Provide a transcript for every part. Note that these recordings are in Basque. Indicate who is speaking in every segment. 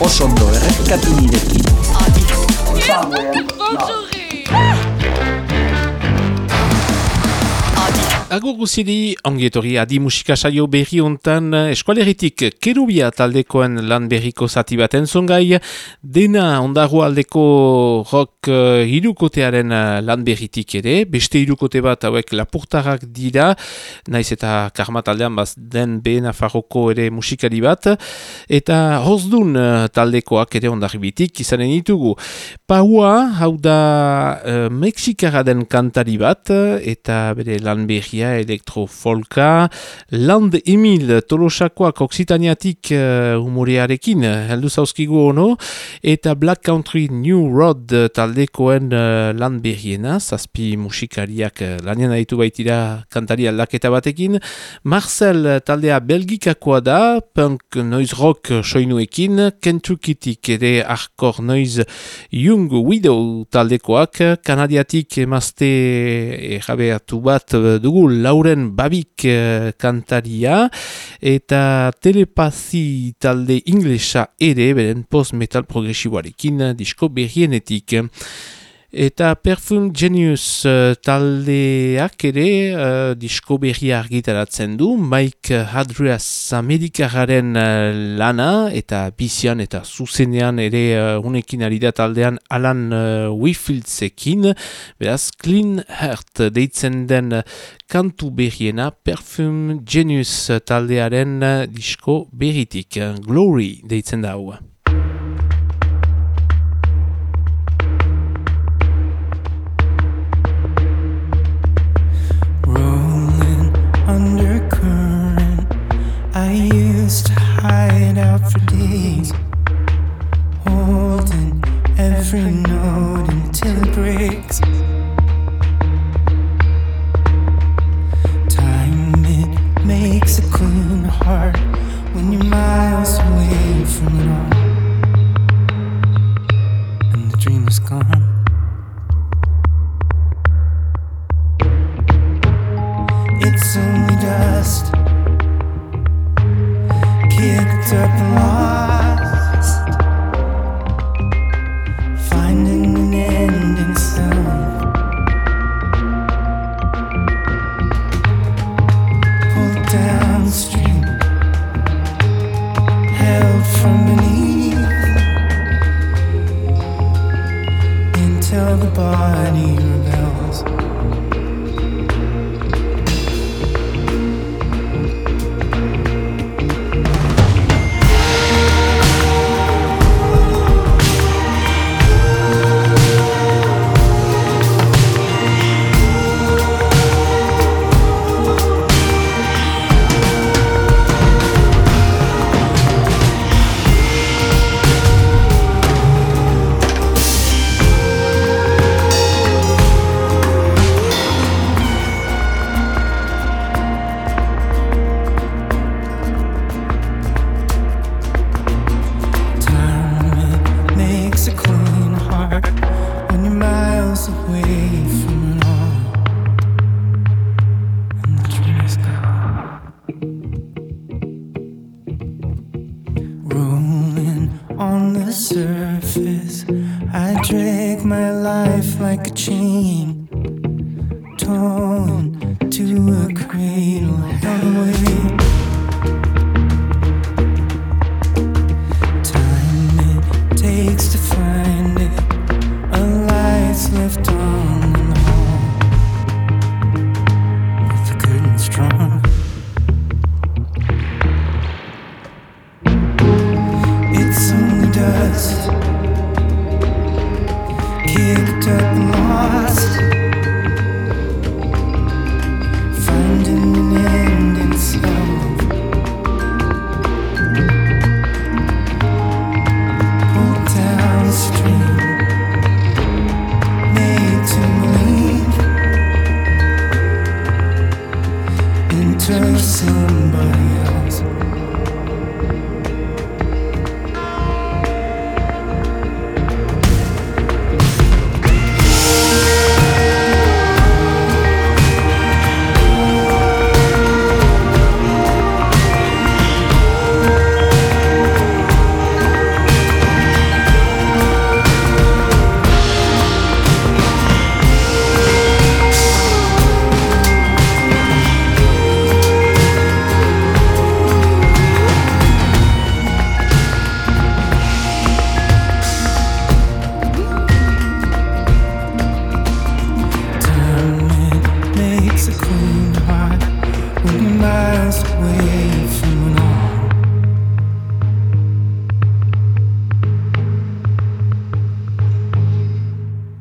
Speaker 1: osondo errepikatu nirekin.
Speaker 2: Agur guziri, ongietori adi musika saio berri hontan eskualeritik kerubia taldekoen lan berriko zati bat enzongai, dena ondago aldeko rock uh, irukotearen uh, lan berritik ere, beste irukote bat hauek lapurtarrak dira, naiz eta karma taldean baz den behen afarroko ere musikari bat, eta hozdun uh, taldekoak ere ondarribitik izanen ditugu. Paua, hau da uh, Mexikara den kantari bat, eta bere lan berri Elektro elektrofolka, Land Emil Tolosakoak Oksitaniatik uh, humorearekin, heldu zauzkigu ono, eta Black Country New Road taldekoen uh, lan berriena, zazpi musikariak uh, lanien ditu baitira kantari aldaketa batekin, Marcel taldea belgikakoa da, punk noise rock soinuekin, Kentuckytik ere hardcore noise Young Widow taldekoak, kanadiatik emazte errabeatu bat dugu Lauren Babik uh, kantaria eta telepazi talde inglesa ere beren post-metal progresiboarekin disko berrienetik. Eta Perfum Genius uh, taldeak ere uh, disko berria argitaratzen du, Mike Hadrias Amerikaren uh, lana eta bizian eta zuzenean ere uh, unekin ari da taldean Alan uh, Wifildsekin, beraz Clean Heart deitzen den kantu berriena Perfum Genius taldearen disko berritik, Glory deitzen da hau.
Speaker 3: Used to hide out for days, holding every note until it breaks. Time it makes a clean heart when you're miles away from all,
Speaker 4: like a chain.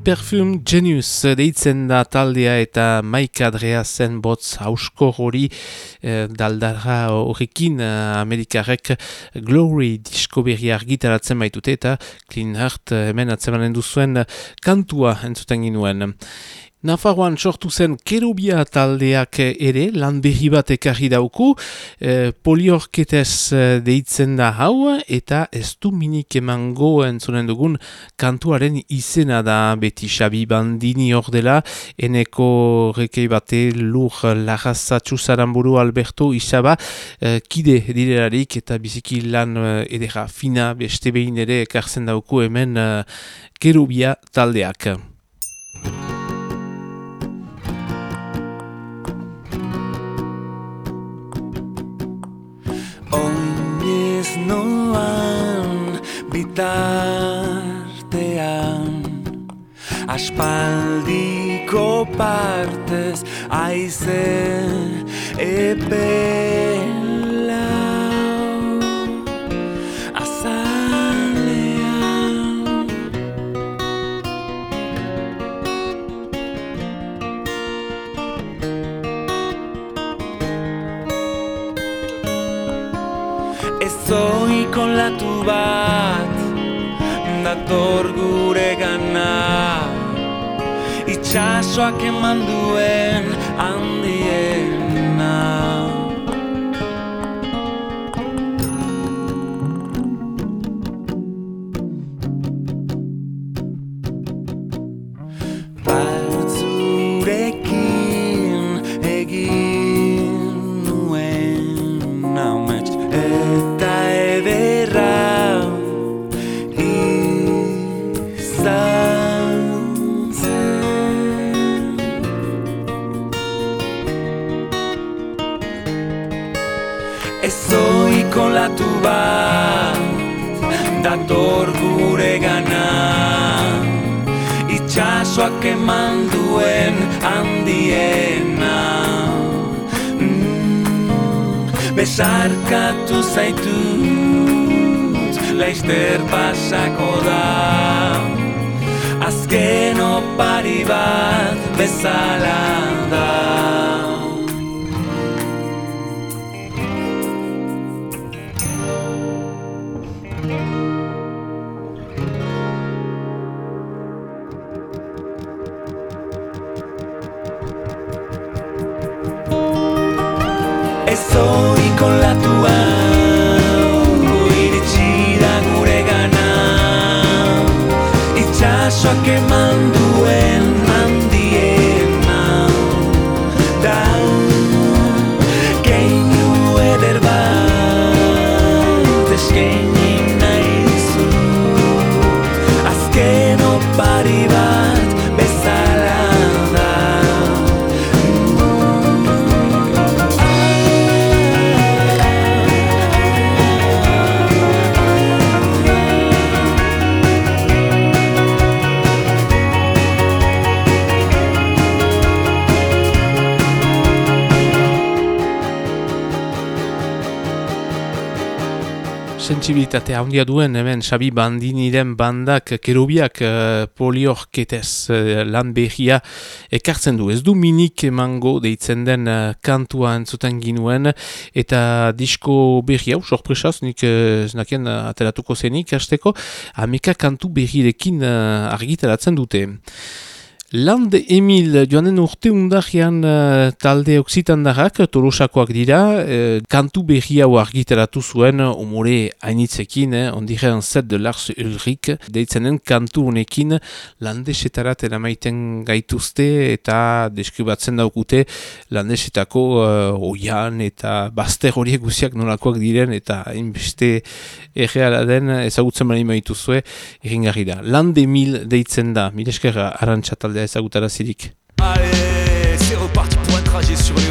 Speaker 2: Perfume Genius deitzen da taldea eta Maika zen botz hausko hori eh, daldara horrekin eh, Amerikarek Glory disko berri argitaratzen baitute eta Clean Heart eh, hemen atzemanen duzuen kantua entzuten ginuen. Nafarroan sortu zen kerubia taldeak ere, lan berri bat ekarri dauku, e, poliorketez e, deitzen da hau, eta ez du minik emango entzunen dugun kantuaren izena da beti xabi bandini hor dela, eneko rekei bate lur lagazatxu zaramburu Alberto Isaba, e, kide direlarik eta biziki lan edera fina beste behin ere ekartzen dauku hemen e, kerubia taldeak.
Speaker 4: Bitartean Aspaldiko partez aize Azalean Ez oiko latu bat Dator gure gana. Itxasoak eman duen handiena Mister Pasaco
Speaker 2: sentsibilitate handia duen hemen Xabi Bandiniren bandak kerubiak uh, poliorketez uh, lan behia ekartzen du. Ez du minik emango deitzen den uh, kantua entzuten ginuen eta disko behi hau, sorpresaz, nik uh, znakien uh, ateratuko zenik hasteko, ameka kantu behirekin argitaratzen dute. Land Emil joanen urte undagian uh, talde oksitandarrak, tolosakoak dira, uh, kantu berri hau argitaratu zuen umore hainitzekin, eh, ondirean zet de Lars Ulrik, deitzenen kantu honekin landesetarat eramaiten gaituzte eta deskribatzen daukute landesetako uh, oian eta bazter horiek guziak nolakoak diren eta hainbeste erreala den ezagutzen bali maituzue egingarri da. Land Emil deitzen da, milesker arantxa taldea ezagutara zirik.
Speaker 5: Allez, c'est reparti pour un trajet sur les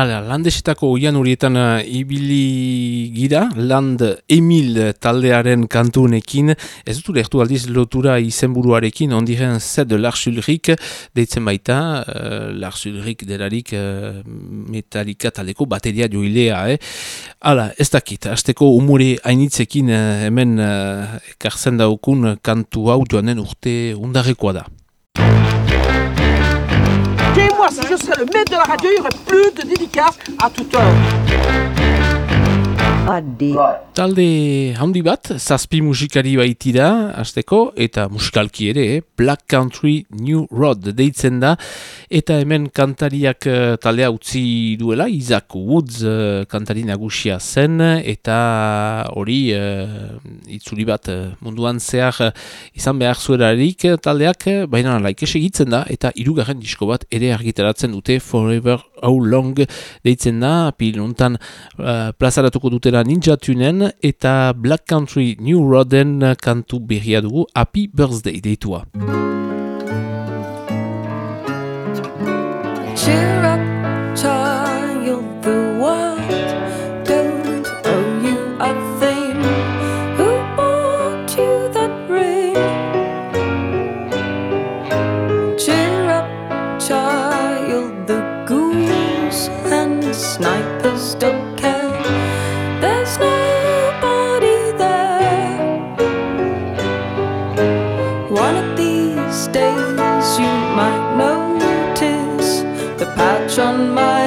Speaker 2: Hala, landesetako oian horietan uh, ibili gira, land emil taldearen kantunekin, ez dut lehtu aldiz lotura izenburuarekin ondiren zed Lars Ulrik, deitzen baita, eh, uh, Lars Ulrik delarik eh, uh, metalika taleko bateria joilea, eh? Hala, ez dakit, azteko umure hainitzekin uh, hemen uh, karzen daukun kantu hau joanen urte undarrekoa da.
Speaker 6: Et moi, si je serais le maître de la radio, il n'y aurait plus de dédicaces à toute heure.
Speaker 2: Badi. Bai. Talde handi bat, zazpi musikari baitira, azteko, eta musikalki ere, eh? Black Country New Road deitzen da, eta hemen kantariak eh, talea utzi duela, Isaac Woods eh, kantari nagusia zen, eta hori, uh, itzuri bat munduan zehar izan behar zuerarik taldeak, baina laik esegitzen da, eta irugarren disko bat ere argitaratzen dute Forever How Long deitzen da, pilontan uh, plazaratuko dutera Ninja Tunen eta Black Country New Roden kantu berria Happy Birthday deitua.
Speaker 7: on my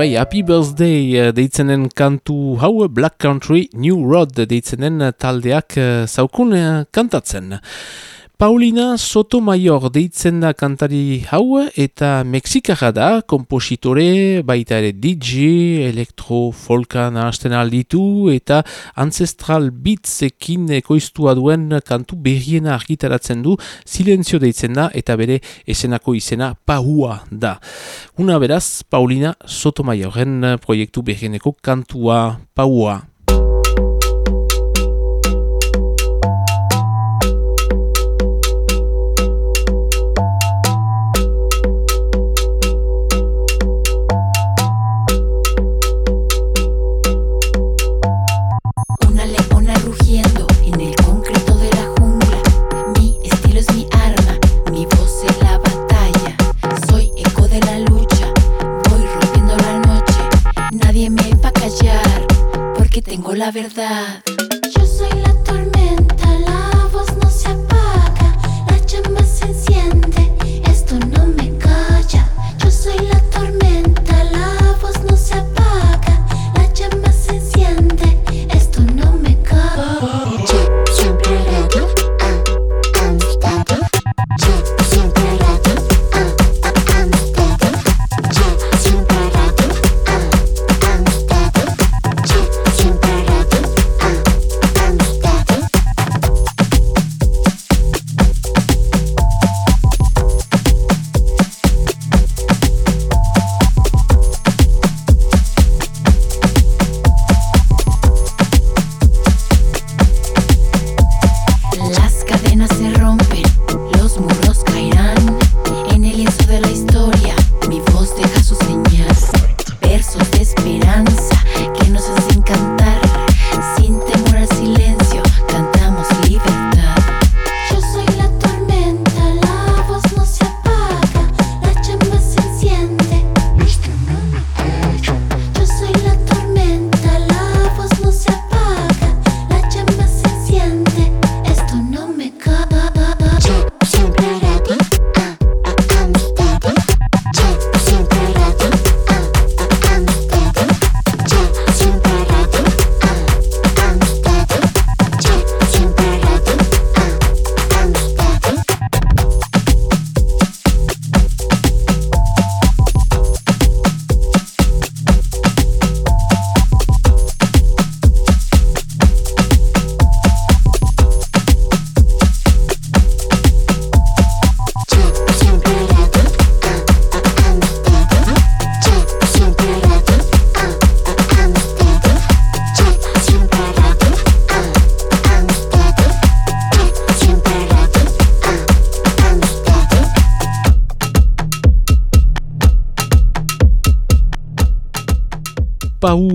Speaker 2: bai, Happy Birthday eh, deitzenen kantu hau Black Country New Road deitzenen taldeak eh, zaukun kantatzen. Paulina Sotomayor deitzen da kantari hau eta Mexikara da, kompositore, baita ere DJ, elektro, folka nahazten alditu eta ancestral beatsekin ekoiztua duen kantu berriena argitaratzen du, silenzio deitzen da eta bere esenako izena Pahua da. Una beraz, Paulina Sotomayoren proiektu berrieneko kantua Pahua.
Speaker 8: La verdad.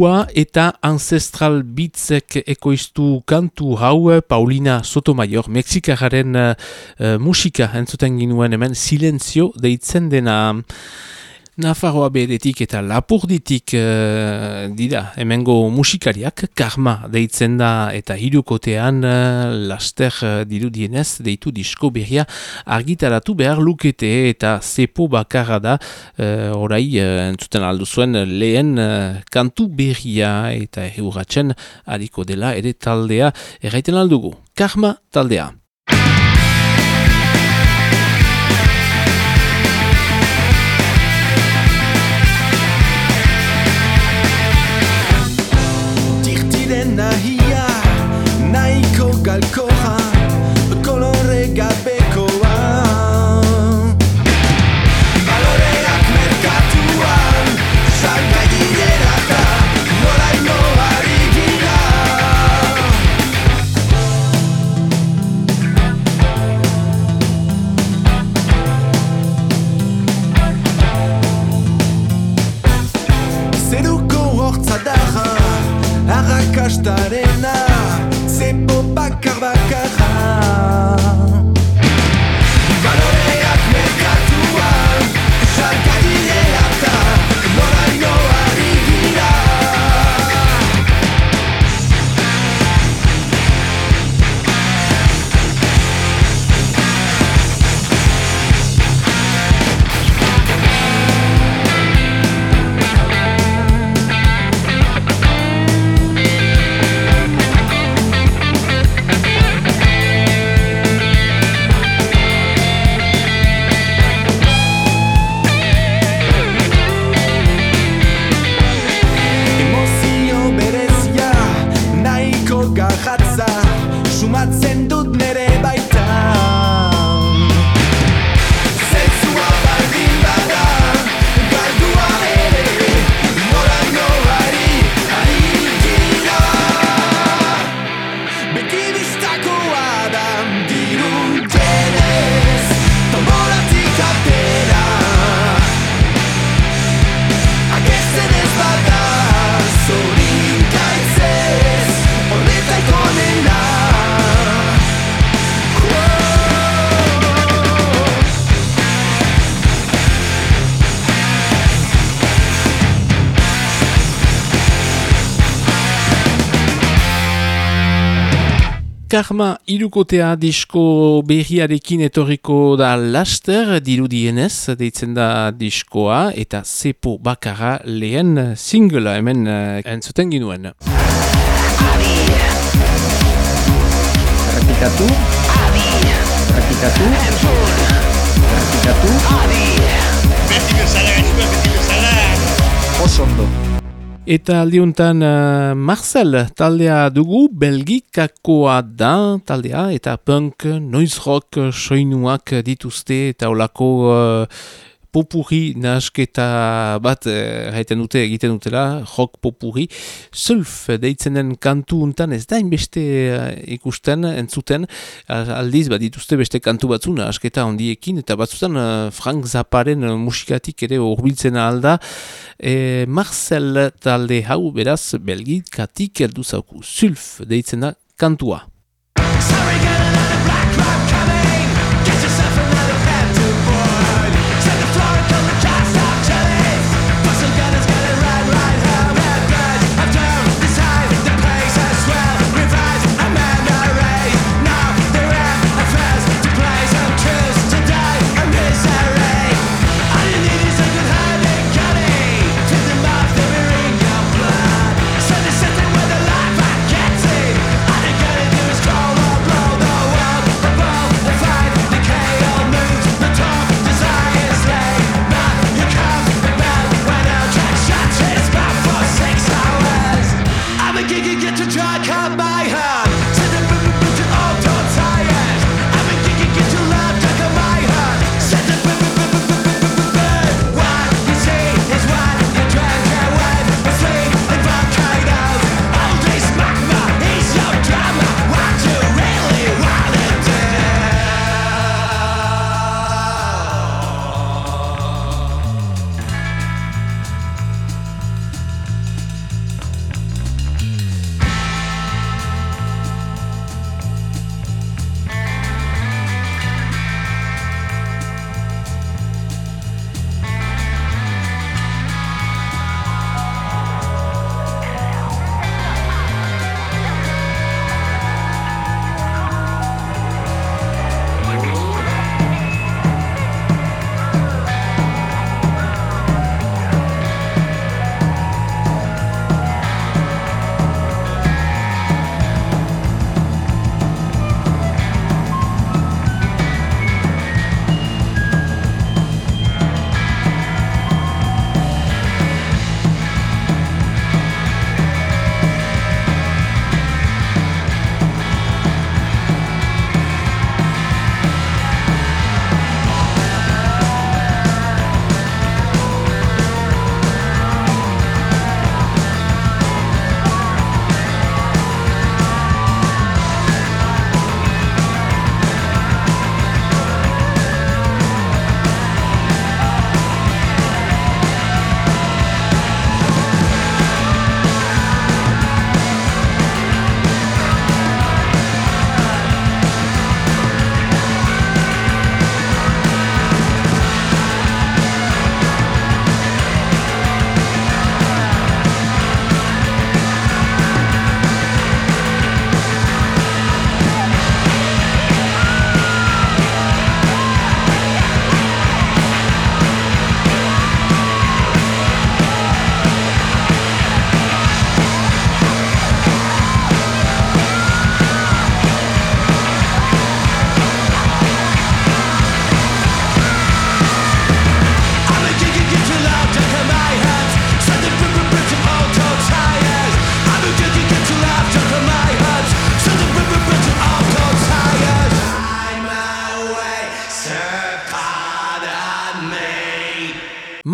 Speaker 2: Paua eta Ancestral Beatsek ekoiztu kantu hau Paulina Sotomayor, Mexikararen uh, uh, musika entzuten ginuen hemen silenzio deitzen dena. Nafarroa beretik eta lapurditik uh, dira hemengo musikariak karma deitzen da eta hirukotean uh, laster uh, dirudienez deitu disko berria argitaratu behar lukete eta zepo bakarra da uh, orai uh, entzuten aldu zuen lehen uh, kantu berria eta eurratzen hariko dela ere taldea erraiten aldugu. Karma taldea.
Speaker 3: ないや。ない子が Karma irukotea disko berriarekin etorriko da laster, dirudienez, deitzen da diskoa, eta zepo bakara lehen singla hemen uh, entzuten ginuen.
Speaker 1: Errepikatu. Errepikatu. Errepikatu. Oso ondo.
Speaker 3: Eta aldiuntan uh, Marcel taldea dugu, belgikakoa da taldea, eta punk, noise rock, soinuak dituzte, eta olako uh, popurri nahasketa bat eh, haiten dute egiten dutela, rock popurri. Sulf deitzen den kantu untan ez da inbeste uh, ikusten, entzuten, aldiz bat dituzte beste kantu batzu nahasketa ondiekin, eta batzutan uh, Frank Zapparen musikatik ere horbiltzen alda. E, Marcel talde hau beraz belgikatik heldu zauku. Sulf deitzen da kantua.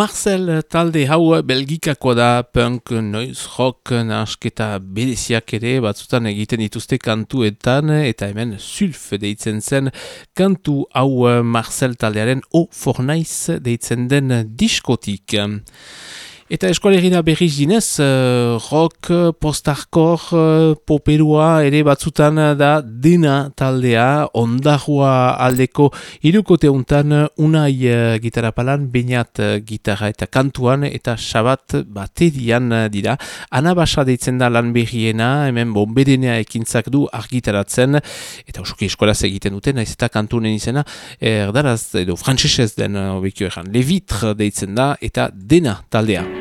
Speaker 3: Marcel talde hau belgikako da punk noise rock nasketa bereziak ere batzutan egiten dituzte kantuetan eta hemen sulf deitzen zen kantu hau Marcel taldearen o fornaiz deitzen den diskotik.
Speaker 2: Eta eskualerina berriz dinez, uh, rock, postarkor, uh, poperua ere batzutan da dena taldea, ondarua aldeko irukote untan unai uh, gitarra palan, bainat uh, gitarra eta kantuan eta sabat baterian dira. Ana basa deitzen da lan berriena, hemen bomberenea ekintzak du argitaratzen, eta usuki eskolaz egiten duten, naiz eta kantunen izena, erdaraz, edo frantzesez den, obekio egan, levitre deitzen da, eta dena taldea.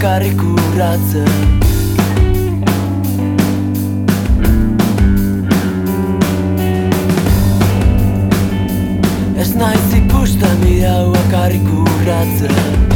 Speaker 4: Bakarrik urratzen. Ez naiz ikusten bidau bakarrik urratzen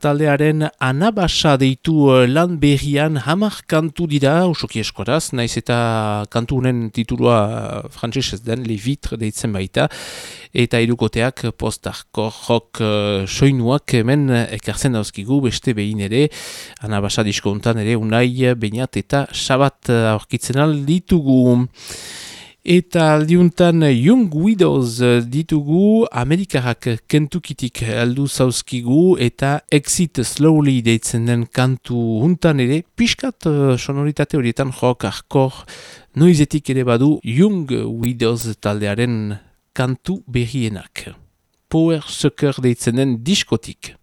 Speaker 2: taldearen anabasa deitu eh, lan berrian hamar kantu dira, usoki eskoraz, naiz eta kantu honen titulua eh, frantsesez den, Le Vitre deitzen baita, eta irukoteak postarko jok uh, soinuak hemen ekartzen dauzkigu beste behin ere, anabasa diskontan ere unai, bainat eta sabat eh, aurkitzen al ditugu. Eta aldiuntan Young Widows ditugu Amerikarak kentukitik aldu zauzkigu eta Exit Slowly deitzen den kantu huntan ere pixkat uh, sonoritate horietan jok arkor noizetik ere badu Young Widows taldearen kantu berrienak. Power Sucker deitzen den diskotik.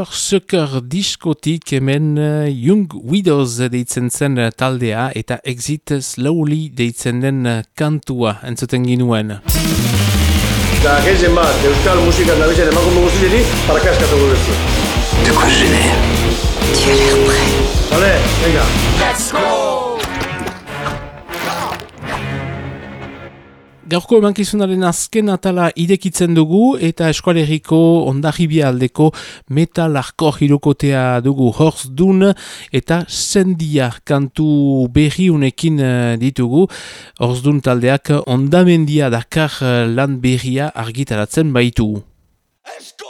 Speaker 2: Power Sucker diskotik hemen uh, Young Widows deitzen zen uh, taldea eta Exit Slowly deitzen den uh, kantua entzuten ginuen.
Speaker 9: Eta gehien bat, euskal musika nabizen emakume guztieri, parakaskatu gurezu.
Speaker 4: De quoi je génère
Speaker 7: Tu as l'air prêt.
Speaker 9: Vale, venga.
Speaker 2: Gaurko emankizunaren azken atala idekitzen dugu eta eskualeriko ondarribia aldeko metal arko hirokotea dugu horz dun eta sendia kantu berriunekin eh, ditugu. Horz dun taldeak ondamendia dakar eh, lan berria argitaratzen baitu.
Speaker 5: Eskutan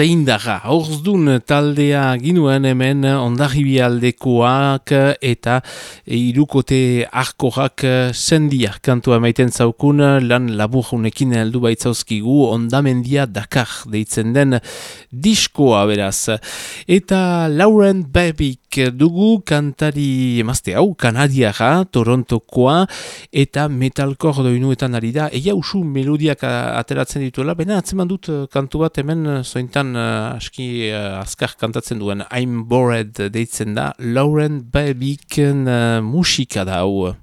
Speaker 10: zeindara. Horzdun taldea ginuen hemen ondarribi aldekoak eta irukote arkorak sendia kantua maiten zaukun lan laburunekin heldu baitzauzkigu ondamendia Dakar deitzen den diskoa beraz. Eta Lauren Babik dugu kantari emazte hau, kanadiara, Torontokoa, eta metalkor doinuetan ari da, eia usu melodiak ateratzen dituela, baina atzeman dut kantu bat hemen eh, uh, aski uh, azkar kantatzen duen I'm Bored deitzen da, Lauren Babiken uh, musika da hau.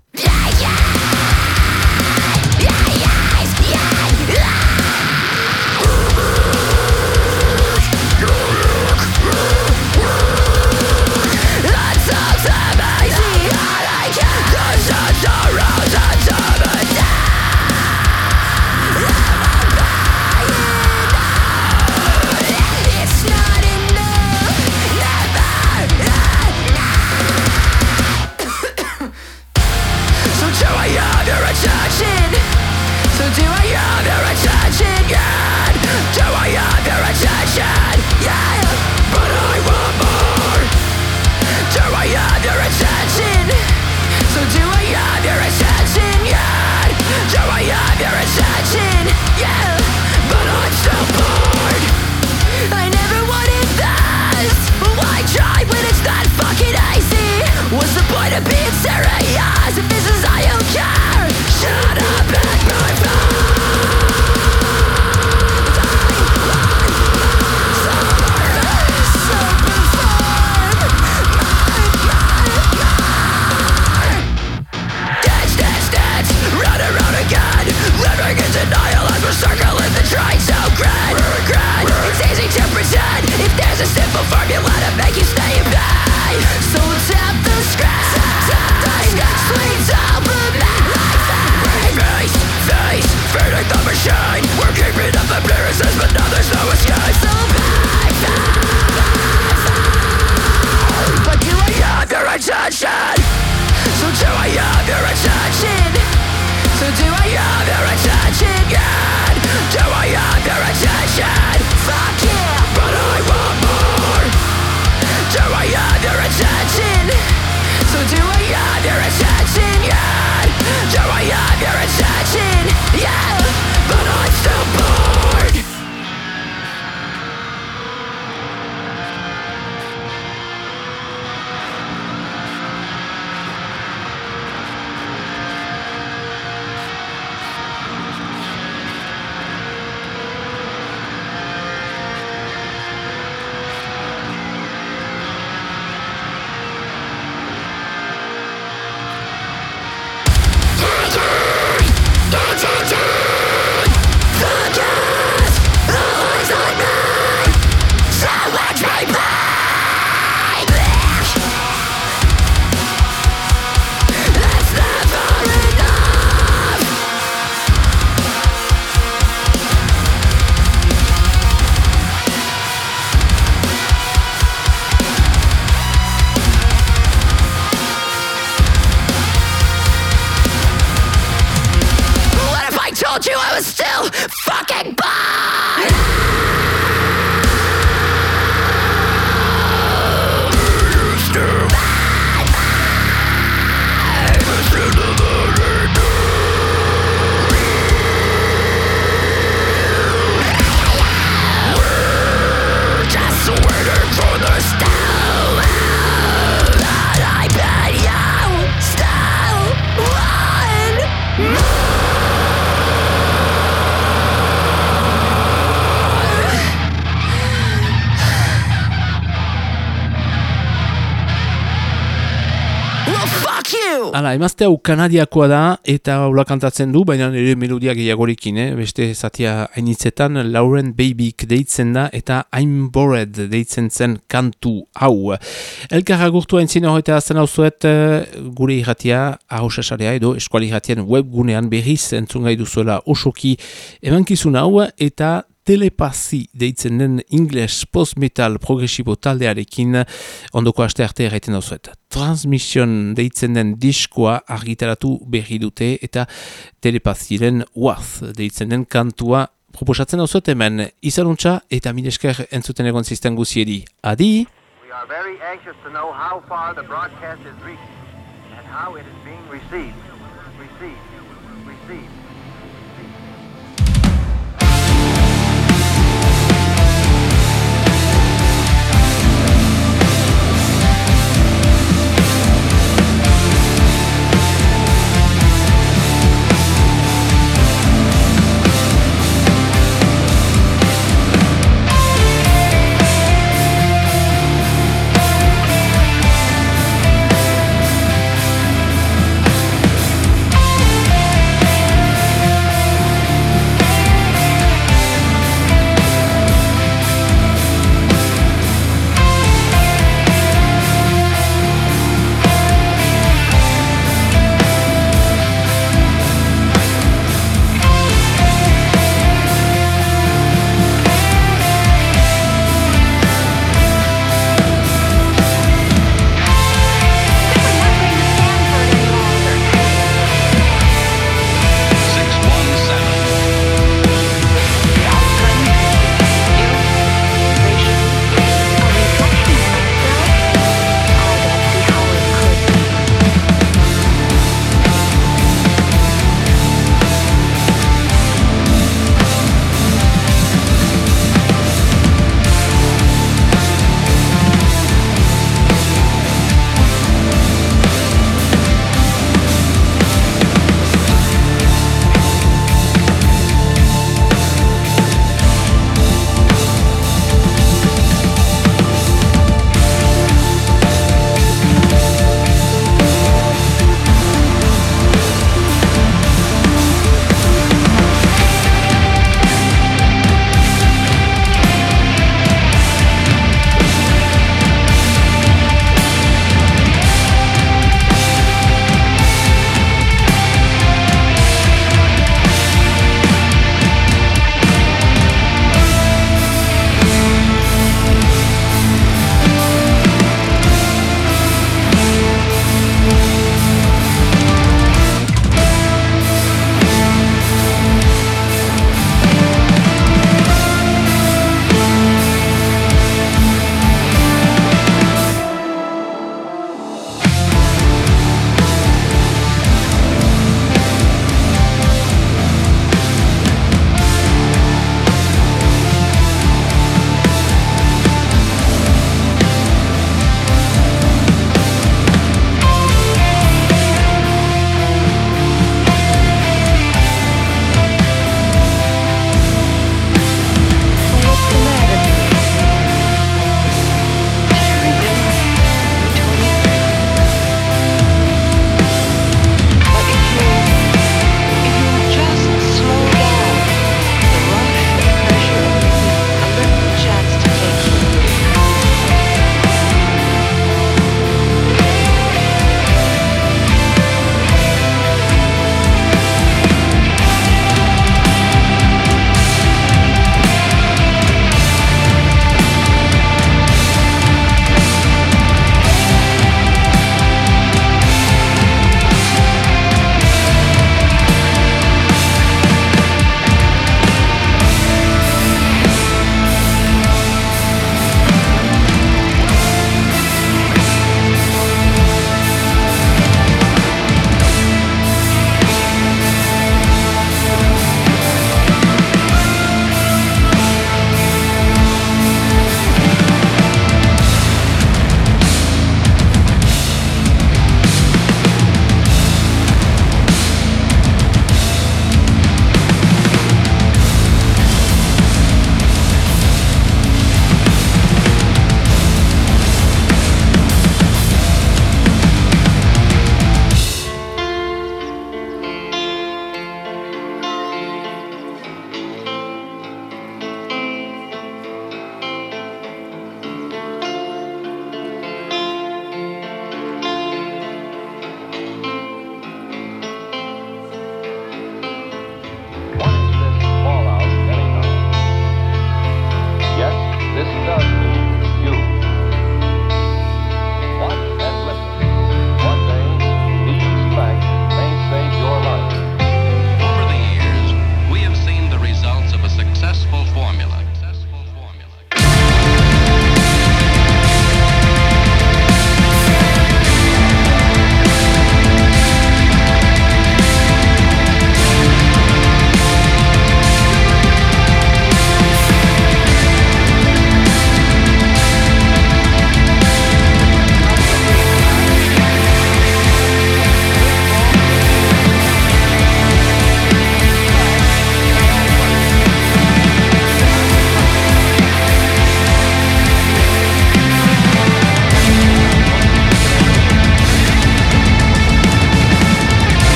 Speaker 10: Emazte hau kanadiakoa da eta haula kantatzen du, baina ere melodia gehiagorekin, eh? beste zatia hainitzetan Lauren Babyk deitzen da eta I'm Bored deitzen zen kantu hau. Elkarra gurtu haintzin horreta azten hau zuet gure irratia ahosasarea edo eskuali irratien webgunean berriz entzungai duzuela osoki emankizun hau eta telepasi deitzen den English post-metal progresibo taldearekin ondoko aste arte erraiten dauzuet. Transmission deitzen den diskoa argitaratu berri dute eta telepaziren Worth deitzen den kantua
Speaker 2: proposatzen hau hemen izanuntza eta milesker entzuten egon zizten guziedi. Adi!
Speaker 11: We are very anxious to know how far the broadcast is reaching and how it is being. Received. Received.